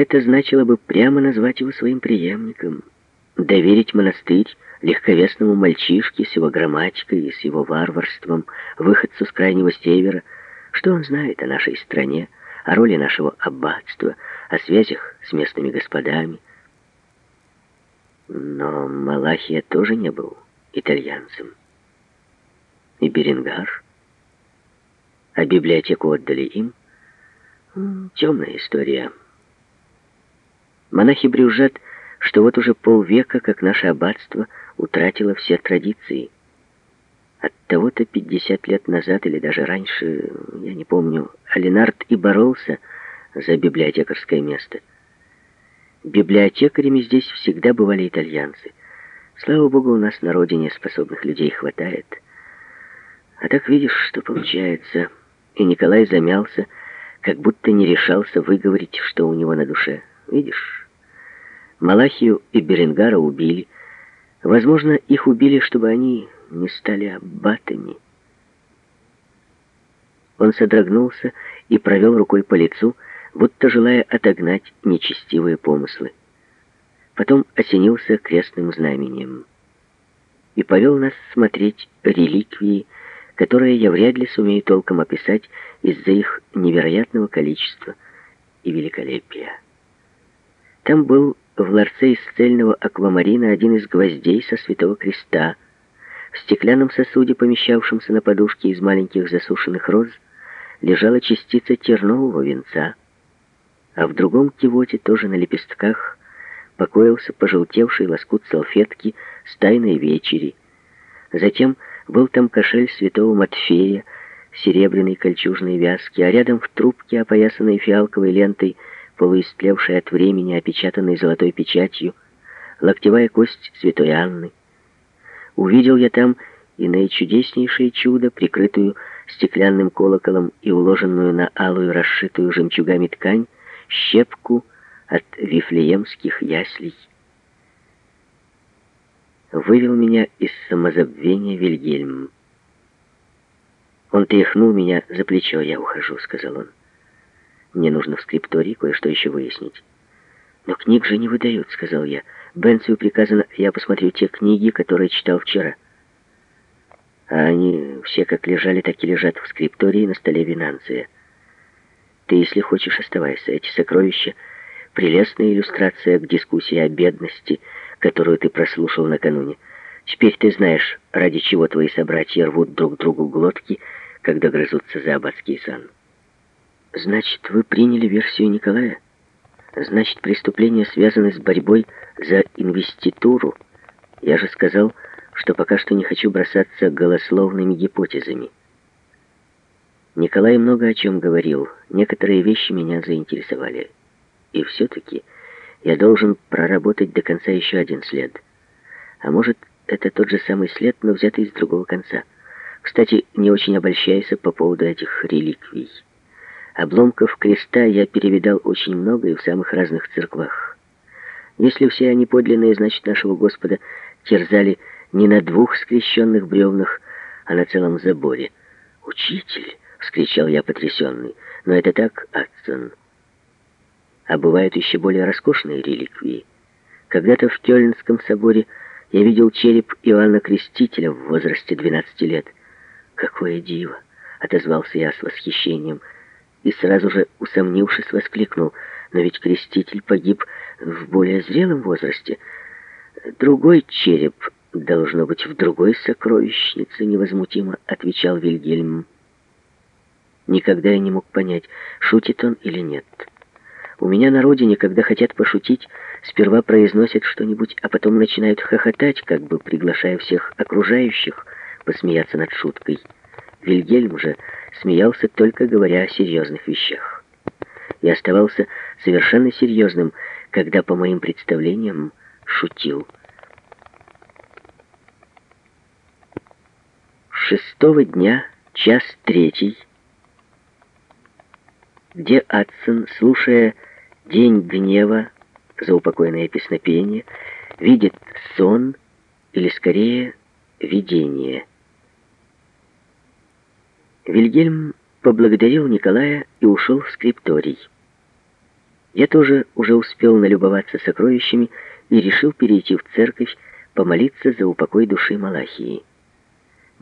это значило бы прямо назвать его своим преемником, доверить монастырь легковесному мальчишке с его грамматикой и с его варварством, выходцу с крайнего севера. Что он знает о нашей стране, о роли нашего аббатства, о связях с местными господами? Но Малахия тоже не был итальянцем. И Беренгар. А библиотеку отдали им. Темная история. Монахи брюжат, что вот уже полвека, как наше аббатство утратило все традиции. От того-то 50 лет назад или даже раньше, я не помню, Алинард и боролся за библиотекарское место. Библиотекарями здесь всегда бывали итальянцы. Слава богу, у нас на родине способных людей хватает. А так видишь, что получается. И Николай замялся, как будто не решался выговорить, что у него на душе. Видишь, Малахию и Беренгара убили. Возможно, их убили, чтобы они не стали аббатами. Он содрогнулся и провел рукой по лицу, будто желая отогнать нечестивые помыслы. Потом осенился крестным знамением и повел нас смотреть реликвии, которые я вряд ли сумею толком описать из-за их невероятного количества и великолепия. Там был в ларце из цельного аквамарина один из гвоздей со святого креста. В стеклянном сосуде, помещавшемся на подушке из маленьких засушенных роз, лежала частица тернового венца, а в другом кивоте, тоже на лепестках, покоился пожелтевший лоскут салфетки с тайной вечери. Затем был там кошель святого Матфея, серебряной кольчужной вязки, а рядом в трубке, опоясанной фиалковой лентой, полуистлевшей от времени, опечатанной золотой печатью, локтевая кость святой Анны. Увидел я там и наичудеснейшее чудо, прикрытую стеклянным колоколом и уложенную на алую, расшитую жемчугами ткань, щепку от вифлеемских яслей. Вывел меня из самозабвения Вильгельм. Он тряхнул меня за плечо. «Я ухожу», — сказал он. «Мне нужно в скриптории кое-что еще выяснить». «Но книг же не выдают», — сказал я. «Бенцию приказано, я посмотрю те книги, которые читал вчера». А они все как лежали, так и лежат в скриптории на столе Винанция. Ты, если хочешь, оставайся. Эти сокровища — прелестная иллюстрация к дискуссии о бедности, которую ты прослушал накануне. Теперь ты знаешь, ради чего твои собратья рвут друг другу глотки, когда грызутся за аббатский сан. Значит, вы приняли версию Николая? Значит, преступления связаны с борьбой за инвеституру. Я же сказал, что пока что не хочу бросаться голословными гипотезами. Николай много о чем говорил, некоторые вещи меня заинтересовали. И все-таки я должен проработать до конца еще один след. А может, это тот же самый след, но взятый с другого конца. Кстати, не очень обольщайся по поводу этих реликвий. Обломков креста я перевидал очень много и в самых разных церквах. Если все они подлинные, значит, нашего Господа терзали не на двух скрещенных бревнах, а на целом заборе. «Учитель!» — вскричал я потрясенный. «Но это так, Атсон. А бывают еще более роскошные реликвии. Когда-то в Кёльнском соборе я видел череп Иоанна Крестителя в возрасте 12 лет. «Какое диво!» — отозвался я с восхищением и сразу же, усомнившись, воскликнул. «Но ведь Креститель погиб в более зрелом возрасте. Другой череп должно быть в другой сокровищнице», — невозмутимо отвечал Вильгельм. Никогда я не мог понять, шутит он или нет. У меня на родине, когда хотят пошутить, сперва произносят что-нибудь, а потом начинают хохотать, как бы приглашая всех окружающих посмеяться над шуткой. Вильгельм же смеялся только говоря о серьезных вещах. И оставался совершенно серьезным, когда, по моим представлениям, шутил. Шестого дня, час третий, где Адсон, слушая День гнева за упокойное песнопение видит сон или, скорее, видение. Вильгельм поблагодарил Николая и ушел в скрипторий. Я тоже уже успел налюбоваться сокровищами и решил перейти в церковь, помолиться за упокой души Малахии.